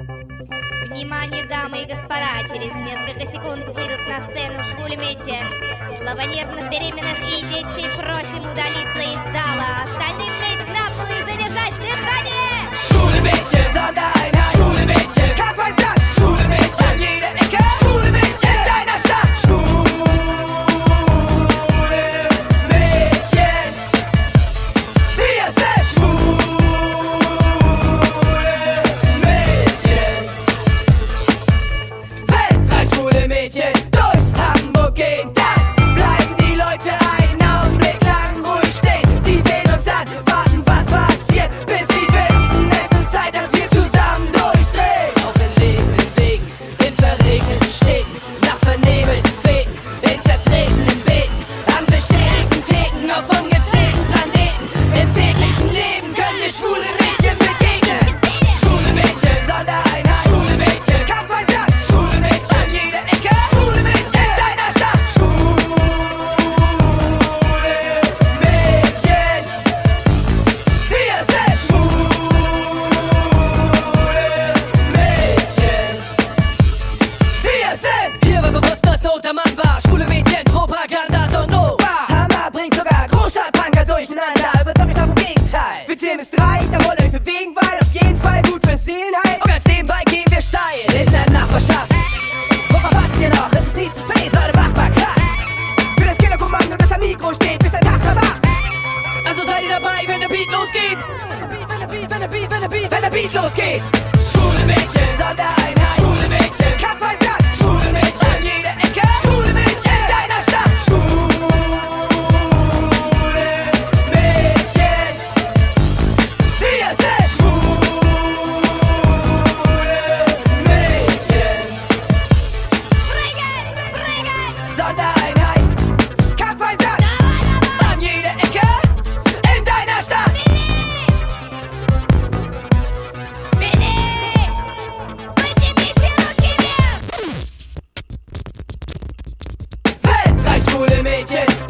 Внимание, дамы и господа, через несколько секунд выйдут на сцену швулемите. Слабонервных беременных и детей просим удалиться из зала. Остальным лечь на пол и задержать дыхание. Zählen bis drei, dann wollen euch bewegen, weil auf jeden Fall gut für Seelenheil. Und ganz nebenbei gehen wir steil in der Nachbarschaft. Worauf wartet ihr noch? Es ist nie zu spät, Leute, macht mal klar. Für das Killerkommando, das am Mikro steht, bis ein Tag verwacht. Also seid ihr dabei, wenn der Beat losgeht? Wenn der Beat, wenn der Beat, wenn der Beat, wenn der Beat losgeht. Schwule Mädchen. to the match